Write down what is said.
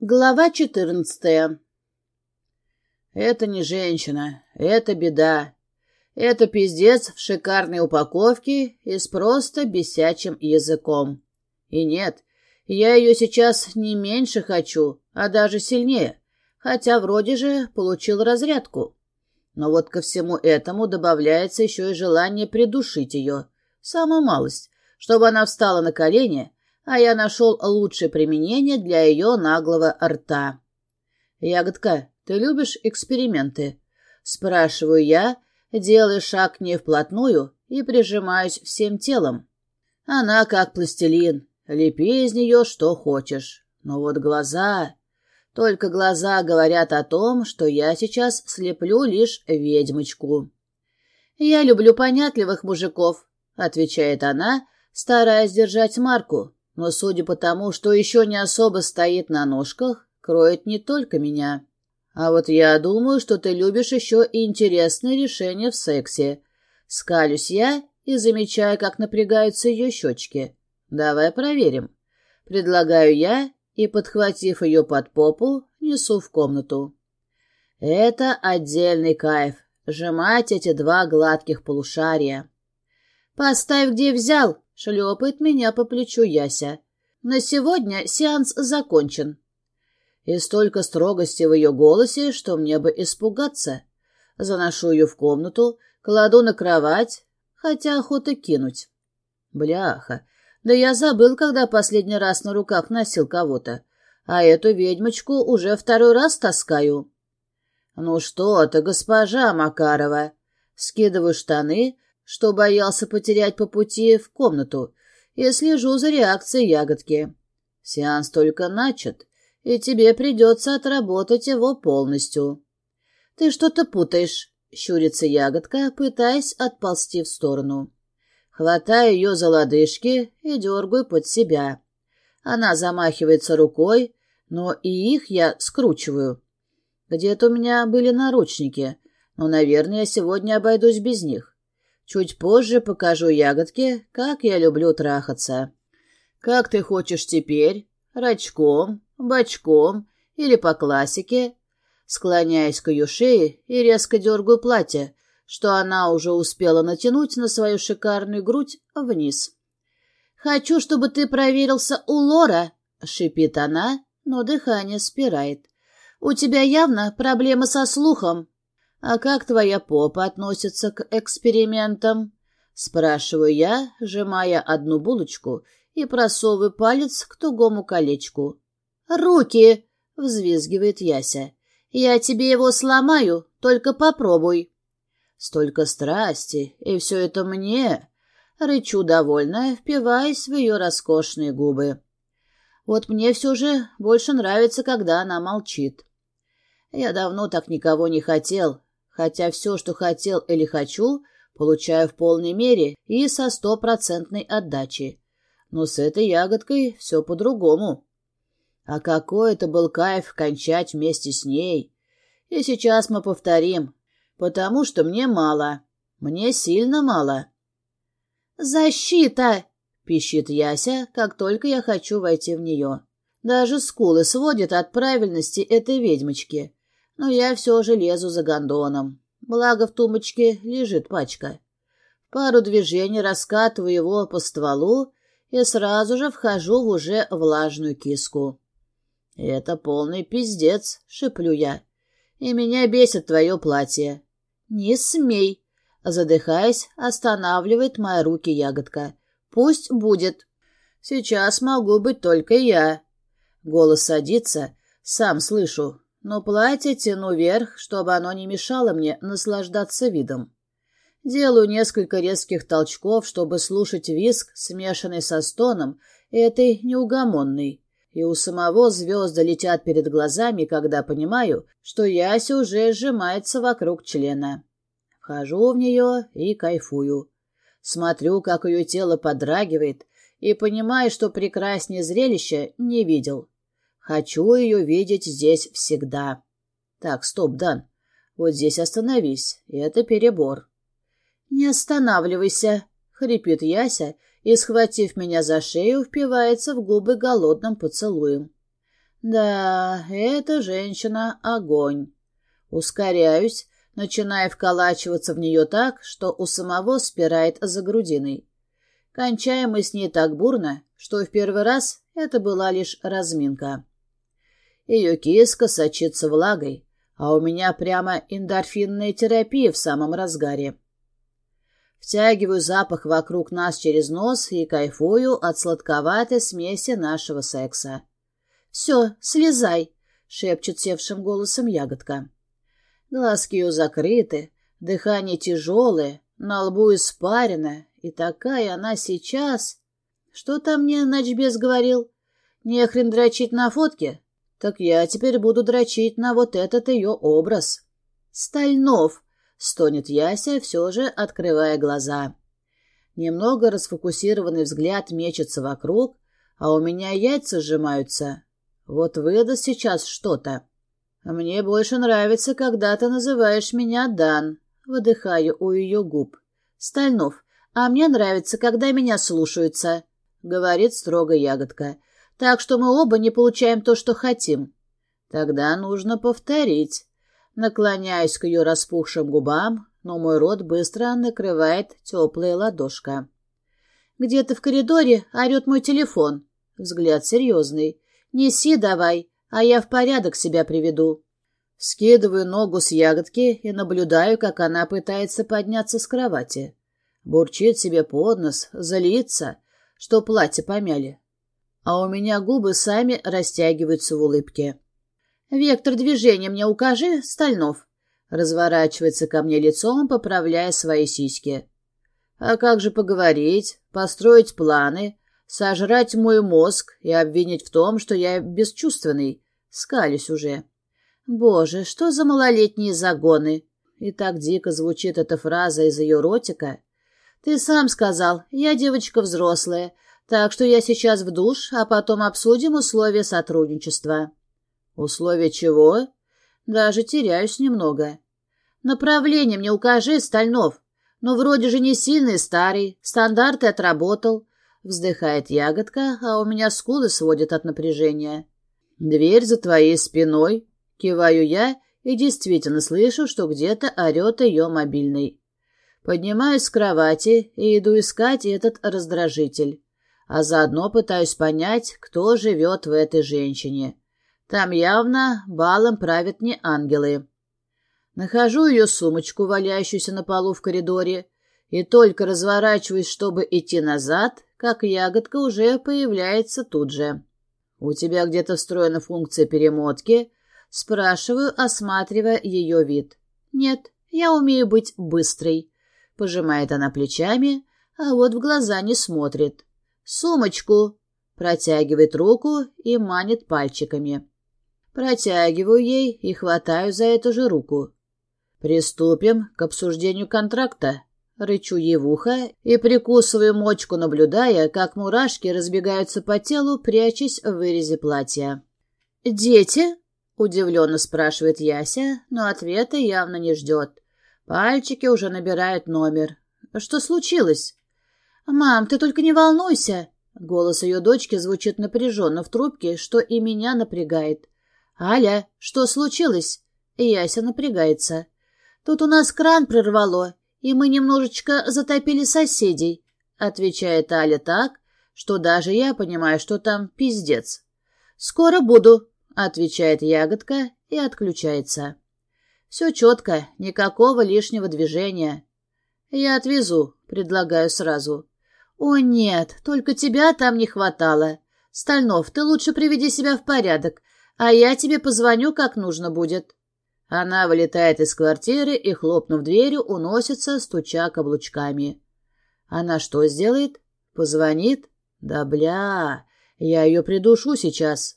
Глава четырнадцатая. Это не женщина, это беда. Это пиздец в шикарной упаковке и с просто бесячим языком. И нет, я ее сейчас не меньше хочу, а даже сильнее, хотя вроде же получил разрядку. Но вот ко всему этому добавляется еще и желание придушить ее, самую малость, чтобы она встала на колени а я нашел лучшее применение для ее наглого рта. «Ягодка, ты любишь эксперименты?» Спрашиваю я, делая шаг к ней вплотную и прижимаюсь всем телом. Она как пластилин, лепи из нее что хочешь. Но вот глаза... Только глаза говорят о том, что я сейчас слеплю лишь ведьмочку. «Я люблю понятливых мужиков», — отвечает она, стараясь держать марку, но, судя по тому, что еще не особо стоит на ножках, кроет не только меня. А вот я думаю, что ты любишь еще и интересные решения в сексе. Скалюсь я и замечаю, как напрягаются ее щечки. Давай проверим. Предлагаю я и, подхватив ее под попу, несу в комнату. Это отдельный кайф — сжимать эти два гладких полушария. «Поставь, где взял!» Шлепает меня по плечу Яся. На сегодня сеанс закончен. И столько строгости в ее голосе, что мне бы испугаться. Заношу ее в комнату, кладу на кровать, хотя охота кинуть. Бляха, да я забыл, когда последний раз на руках носил кого-то, а эту ведьмочку уже второй раз таскаю. Ну что ты, госпожа Макарова? Скидываю штаны, что боялся потерять по пути в комнату, и слежу за реакцией ягодки. Сеанс только начат, и тебе придется отработать его полностью. — Ты что-то путаешь, — щурится ягодка, пытаясь отползти в сторону. Хватаю ее за лодыжки и дергаю под себя. Она замахивается рукой, но и их я скручиваю. Где-то у меня были наручники, но, наверное, я сегодня обойдусь без них. Чуть позже покажу ягодке, как я люблю трахаться. Как ты хочешь теперь? Рачком, бочком или по классике? Склоняясь к ее шее и резко дергаю платье, что она уже успела натянуть на свою шикарную грудь вниз. «Хочу, чтобы ты проверился у Лора», — шипит она, но дыхание спирает. «У тебя явно проблемы со слухом». «А как твоя попа относится к экспериментам?» Спрашиваю я, сжимая одну булочку и просовываю палец к тугому колечку. «Руки!» — взвизгивает Яся. «Я тебе его сломаю, только попробуй». Столько страсти, и все это мне. Рычу довольно, впиваясь в ее роскошные губы. Вот мне все же больше нравится, когда она молчит. Я давно так никого не хотел, хотя все, что хотел или хочу, получаю в полной мере и со стопроцентной отдачей. Но с этой ягодкой все по-другому. А какой это был кайф кончать вместе с ней. И сейчас мы повторим, потому что мне мало. Мне сильно мало. «Защита!» — пищит Яся, как только я хочу войти в нее. Даже скулы сводят от правильности этой ведьмочки но я все же лезу за гондоном. Благо в тумбочке лежит пачка. Пару движений раскатываю его по стволу и сразу же вхожу в уже влажную киску. «Это полный пиздец», — шеплю я. «И меня бесит твое платье». «Не смей», — задыхаясь, останавливает мои руки ягодка. «Пусть будет». «Сейчас могу быть только я». Голос садится, сам слышу, но платье тяну вверх, чтобы оно не мешало мне наслаждаться видом. Делаю несколько резких толчков, чтобы слушать виск, смешанный со стоном, этой неугомонной. И у самого звезды летят перед глазами, когда понимаю, что Яся уже сжимается вокруг члена. Вхожу в нее и кайфую. Смотрю, как ее тело подрагивает, и понимаю, что прекраснее зрелища не видел. Хочу ее видеть здесь всегда. Так, стоп, Дан. Вот здесь остановись. Это перебор. Не останавливайся, хрипит Яся и, схватив меня за шею, впивается в губы голодным поцелуем. Да, эта женщина — огонь. Ускоряюсь, начиная вколачиваться в нее так, что у самого спирает за грудиной. Кончаем мы с ней так бурно, что в первый раз это была лишь разминка. Ее киска сочится влагой, а у меня прямо эндорфинная терапия в самом разгаре. Втягиваю запах вокруг нас через нос и кайфую от сладковатой смеси нашего секса. «Все, слезай!» — шепчет севшим голосом ягодка. Глазки ее закрыты, дыхание тяжелое, на лбу испарено, и такая она сейчас... Что там мне ночбес говорил? Не хрен дрочить на фотке? Так я теперь буду дрочить на вот этот ее образ. Стальнов, стонет Яся, все же открывая глаза. Немного расфокусированный взгляд мечется вокруг, а у меня яйца сжимаются. Вот выдаст сейчас что-то. Мне больше нравится, когда ты называешь меня Дан. Выдыхаю у ее губ. Стальнов, а мне нравится, когда меня слушаются, говорит строго ягодка. Так что мы оба не получаем то, что хотим. Тогда нужно повторить. Наклоняюсь к ее распухшим губам, но мой рот быстро накрывает теплая ладошка. Где-то в коридоре орет мой телефон. Взгляд серьезный. Неси давай, а я в порядок себя приведу. Скидываю ногу с ягодки и наблюдаю, как она пытается подняться с кровати. Бурчит себе под нос, злится, что платье помяли а у меня губы сами растягиваются в улыбке. «Вектор движения мне укажи, Стальнов», разворачивается ко мне лицом, поправляя свои сиськи. «А как же поговорить, построить планы, сожрать мой мозг и обвинить в том, что я бесчувственный?» Скались уже. «Боже, что за малолетние загоны!» И так дико звучит эта фраза из ее ротика. «Ты сам сказал, я девочка взрослая, так что я сейчас в душ, а потом обсудим условия сотрудничества. Условия чего? Даже теряюсь немного. Направление мне укажи, Стальнов. Ну, вроде же не сильный старый, стандарты отработал. Вздыхает ягодка, а у меня скулы сводят от напряжения. Дверь за твоей спиной. Киваю я и действительно слышу, что где-то орет ее мобильный. Поднимаюсь с кровати и иду искать этот раздражитель а заодно пытаюсь понять, кто живет в этой женщине. Там явно балом правят не ангелы. Нахожу ее сумочку, валяющуюся на полу в коридоре, и только разворачиваюсь, чтобы идти назад, как ягодка уже появляется тут же. «У тебя где-то встроена функция перемотки?» Спрашиваю, осматривая ее вид. «Нет, я умею быть быстрой», — пожимает она плечами, а вот в глаза не смотрит. «Сумочку!» Протягивает руку и манит пальчиками. Протягиваю ей и хватаю за эту же руку. «Приступим к обсуждению контракта». Рычу ей в ухо и прикусываю мочку, наблюдая, как мурашки разбегаются по телу, прячась в вырезе платья. «Дети?» — удивленно спрашивает Яся, но ответа явно не ждет. Пальчики уже набирают номер. «Что случилось?» «Мам, ты только не волнуйся!» Голос ее дочки звучит напряженно в трубке, что и меня напрягает. «Аля, что случилось?» Яся напрягается. «Тут у нас кран прорвало, и мы немножечко затопили соседей», отвечает Аля так, что даже я понимаю, что там пиздец. «Скоро буду», — отвечает ягодка и отключается. Все четко, никакого лишнего движения. «Я отвезу», — предлагаю сразу. «О, нет, только тебя там не хватало. Стальнов, ты лучше приведи себя в порядок, а я тебе позвоню, как нужно будет». Она вылетает из квартиры и, хлопнув дверью, уносится, стуча каблучками. Она что сделает? Позвонит? Да бля, я ее придушу сейчас.